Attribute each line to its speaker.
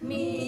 Speaker 1: Me.